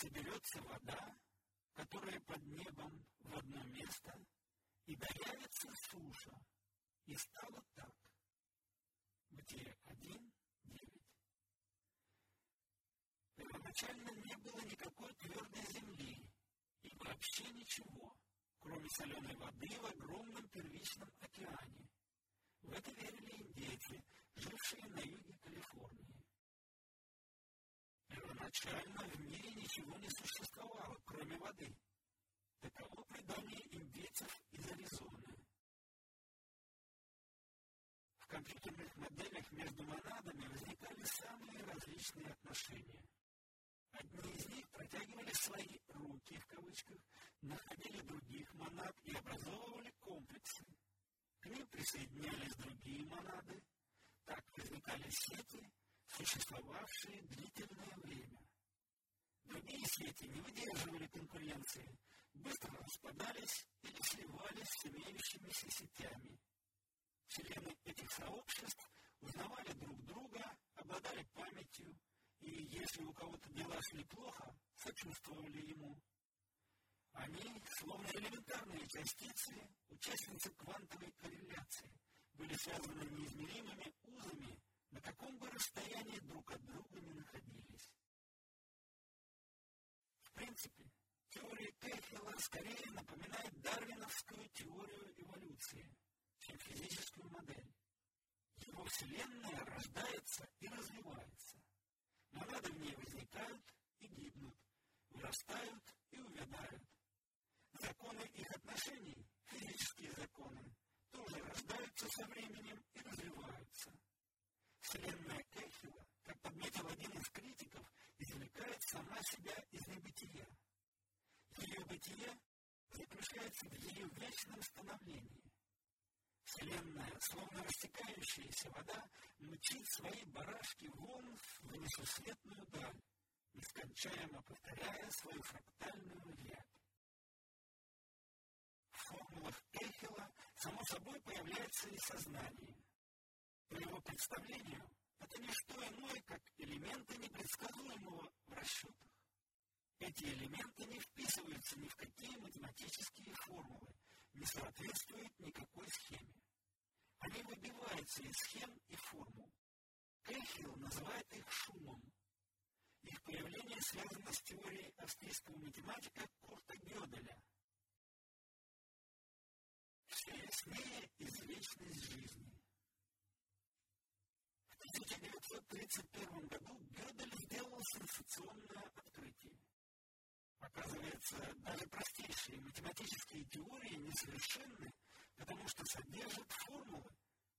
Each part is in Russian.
соберется вода, которая под небом в одно место, и доявится суша. И стало так. Бытие 1, 9. Первоначально не было никакой твердой земли и вообще ничего, кроме соленой воды в огромном первичном океане. В это верили индейцы, жившие на юге Первоначально в мире ничего не существовало, кроме воды. Таково предание индейцев из Аризоны. В компьютерных моделях между монадами возникали самые различные отношения. Одни из них протягивали свои «руки» в кавычках, находили других монад и образовывали комплексы. К ним присоединялись другие монады. Так возникали сети, существовавшие длительное время. Другие сети не выдерживали конкуренции, быстро распадались или сливались с имеющимися сетями. Члены этих сообществ узнавали друг друга, обладали памятью, и если у кого-то дела шли плохо, сочувствовали ему. Они, словно элементарные частицы, участницы квантовой корреляции, были связаны неизмеримыми узами, на каком бы расстоянии друг от друга не находились. В принципе, теория Кэхилла скорее напоминает дарвиновскую теорию эволюции, чем физическую модель. Его Вселенная рождается и развивается. Монады в ней возникают и гибнут, вырастают и увядают. Законы их отношений, физические законы, тоже рождаются со временем и развиваются. Вселенная Кэхила, как подметил один из критиков, извлекает сама себя из небытия. Бытие заключается в ее вечном становлении. Вселенная, словно растекающаяся вода, мчит свои барашки вон в несусветную даль, нескончаемо повторяя свою фрактальную рябь. В формулах Эхела само собой появляется и сознание. По его представлению, это не что иное, как элементы непредсказуемого в расчетах. Эти элементы не вписываются ни в какие математические формулы, не соответствуют никакой схеме. Они выбиваются из схем и формул. Кейхилл называет их шумом. Их появление связано с теорией австрийского математика Курта Гёделя. Все яснее извечность жизни. В 1931 году Гёдель сделал сенсационное. Оказывается, даже простейшие математические теории несовершенны, потому что содержат формулы,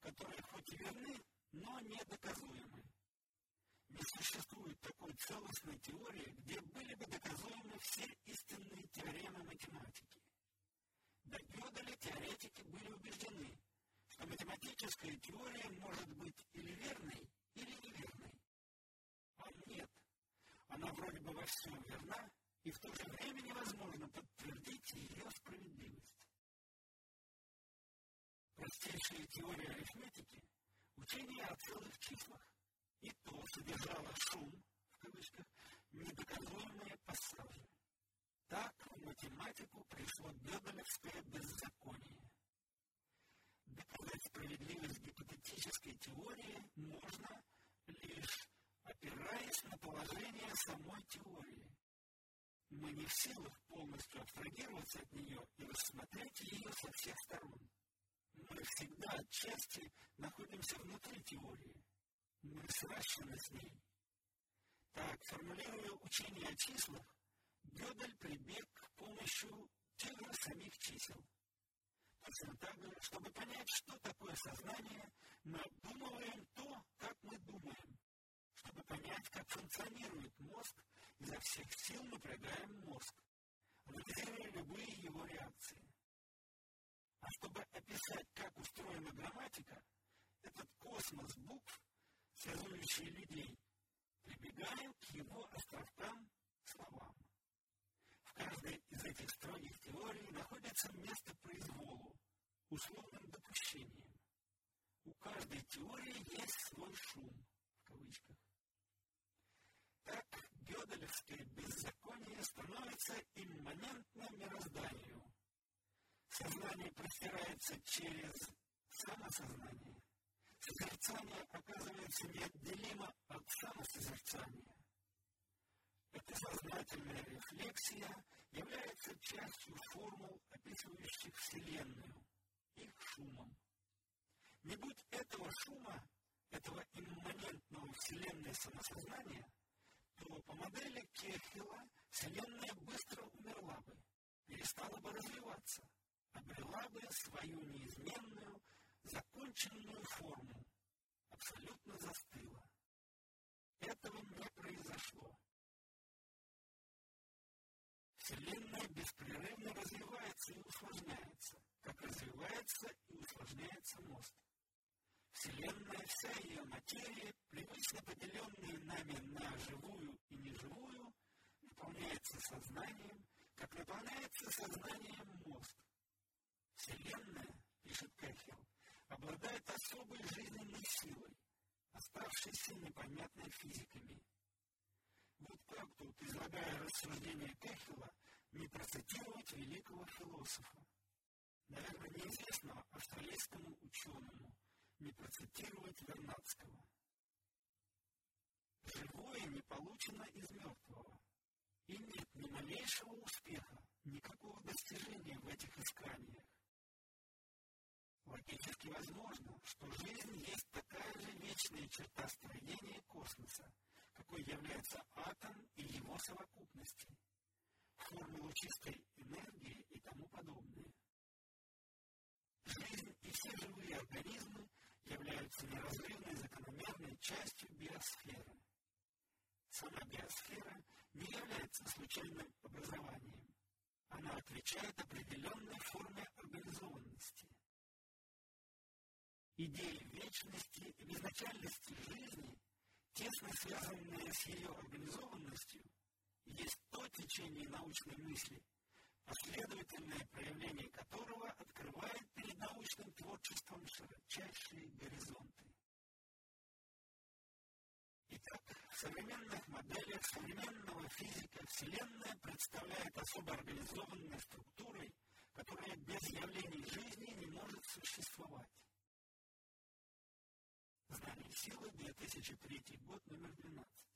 которые хоть и верны, но недоказуемы. Не существует такой целостной теории, где были бы доказуемы все истинные теоремы математики. До Гёделя теоретики были убеждены, что математическая теория может быть или верной, или неверной. А нет, она вроде бы во всем верна, и в то же время невозможно подтвердить ее справедливость. Простейшая теория арифметики – учение о целых числах, и то содержало шум, в кавычках, недоказуемые пассажи. Так в математику пришло Гёделевское беззаконие. Доказать справедливость гипотетической теории можно лишь опираясь на положение самой теории мы не в силах полностью абстрагироваться от нее и рассмотреть ее со всех сторон. Мы всегда отчасти находимся внутри теории. Мы сращены с ней. Так, формулируя учение о числах, Гёдель прибег к помощью тех же самих чисел. Точно так же, чтобы понять, что такое сознание, мы обдумываем то, как мы думаем. Чтобы понять, как функционирует мозг, изо всех сил напрягаем мозг, анализируя любые его реакции. А чтобы описать, как устроена грамматика, этот космос букв, связующий людей, прибегаем к его островкам словам. В каждой из этих строгих теорий находится место произволу, условным допущением. У каждой теории есть свой шум, в кавычках. Так, Гёделевское беззаконие является имманентно мирозданию. Сознание простирается через самосознание. Созерцание оказывается неотделимо от самосозерцания. Эта сознательная рефлексия является частью формул, описывающих Вселенную, их шумом. Не будь этого шума, этого имманентного Вселенной самосознания, то по модели Кехила Вселенная быстро умерла бы, перестала бы развиваться, обрела бы свою неизменную, законченную форму, абсолютно застыла. Этого не произошло. Вселенная беспрерывно развивается и усложняется, как развивается и усложняется мост. Вселенная, вся ее материя, привычно поделенная нами на живую и неживую, наполняется сознанием, как наполняется сознанием мозг. Вселенная, пишет Кэхилл, обладает особой жизненной силой, оставшейся непонятной физиками. Вот как тут, излагая рассуждения Кэхилла, не процитировать великого философа, наверное, неизвестного австралийскому ученому, не процитировать Вернадского. Живое не получено из мертвого, и нет ни малейшего успеха, никакого достижения в этих исканиях. Логически возможно, что жизнь есть такая же вечная черта строения космоса, какой является атом и его совокупности, формулу чистой энергии и тому подобное. Жизнь и все живые организмы являются неразрывной закономерной частью биосферы. Сама биосфера не является случайным образованием. Она отвечает определенной форме организованности. Идеи вечности и безначальности жизни, тесно связанные с ее организованностью, есть то течение научной мысли, последовательное проявление которого открывает перед научным творчеством широчайшие горизонты. Итак, в современных моделях современного физика Вселенная представляет особо организованной структурой, которая без явлений жизни не может существовать. Знание силы, 2003 год, номер 12.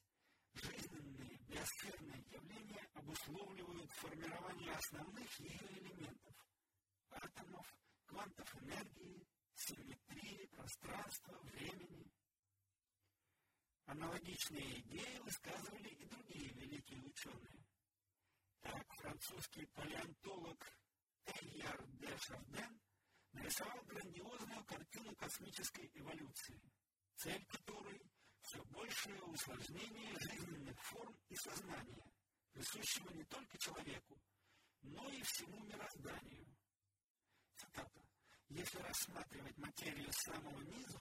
Жизненные биосферные явления обусловливают формирование основных ее элементов – атомов, квантов энергии, симметрии, пространства, времени. Аналогичные идеи высказывали и другие великие ученые. Так, французский палеонтолог Эйяр де Шарден нарисовал грандиозную картину космической эволюции, цель которой – все большее усложнение жизненных форм и сознания, присущего не только человеку, но и всему мирозданию. Цитата. Если рассматривать материю с самого низу,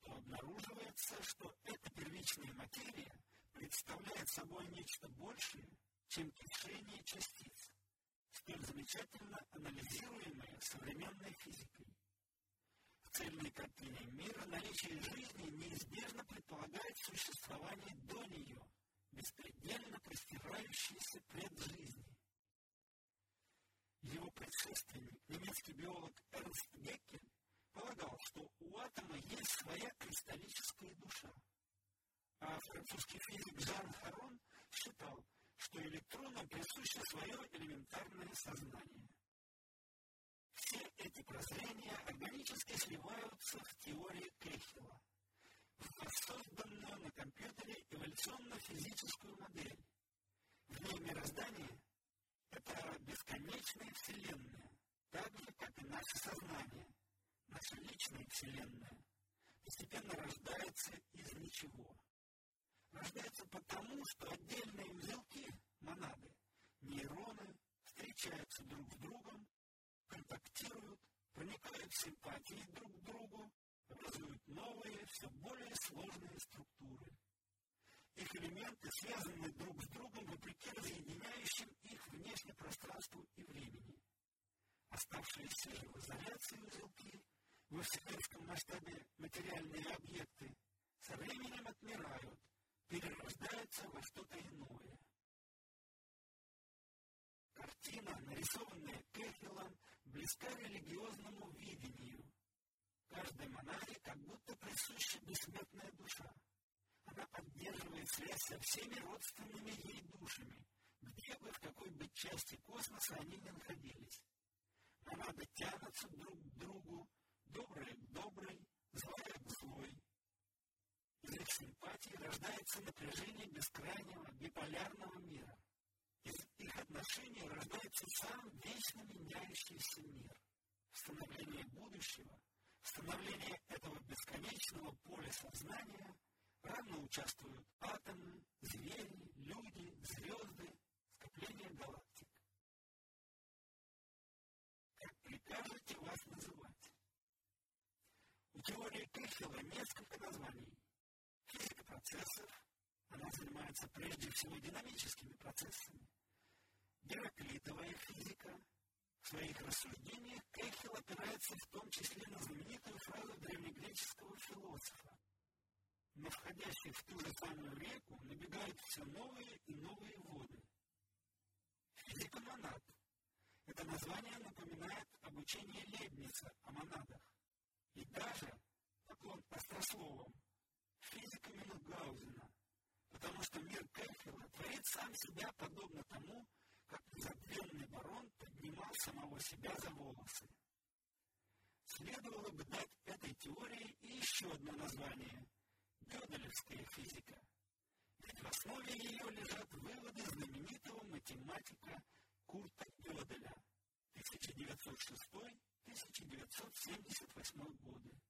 то обнаруживается, что эта первичная материя представляет собой нечто большее, чем кишение частиц, столь замечательно анализируемое современной физикой. Цельной картине мира наличие жизни неизбежно предполагает существование до нее, беспредельно простирающейся пред жизнью. Его предшественник, немецкий биолог Эрнст Геккель, полагал, что у атома есть своя кристаллическая душа. А французский физик Жан Харон считал, что электронам присуще свое элементарное сознание. Все эти прозрения органически сливаются в теории Кехела, в воссозданную на компьютере эволюционно-физическую модель. В ней мироздание – это бесконечная вселенная, так же, как и наше сознание, наша личная вселенная, постепенно рождается из ничего рождается потому, что отдельные узелки, монады, нейроны, встречаются друг с другом, контактируют, проникают в симпатии друг к другу, образуют новые, все более сложные структуры. Их элементы связаны друг с другом вопреки разъединяющим их внешне пространству и времени. Оставшиеся в изоляции узелки, во вселенском масштабе материальные объекты, со временем отмирают, перерождается во что-то иное. картина, нарисованная Кэхиллом, близка религиозному видению. Каждой монахе как будто присуща бессмертная душа. Она поддерживает связь со всеми родственными ей душами, где бы, в какой бы части космоса они ни находились. Монады тянутся друг к другу, добрые к доброй, злая к злой. Из их симпатии рождается напряжение бескрайнего биполярного мира. Отношений рождается сам вечно меняющийся мир. Становление будущего, становление этого бесконечного поля сознания равно участвуют атомы, звери, люди, звезды, скопление галактик. Как прикажете вас называть? У теории Кэхела несколько названий. Физика процессов, она занимается прежде всего динамическими процессами. Гераклитовая физика. В своих рассуждениях Кэхел опирается в том числе на знаменитую фразу древнегреческого философа. На входящих в ту же самую реку набегают все новые и новые воды. Физика монад. Это название напоминает обучение Лебница о монадах. И даже, поклон острословам, физика Мюнхгаузена, потому что мир Кэхела творит сам себя подобно тому, как незабвенный барон поднимал самого себя за волосы. Следовало бы дать этой теории и еще одно название – Гёделевская физика. Ведь в основе ее лежат выводы знаменитого математика Курта Гёделя 1906-1978 годы.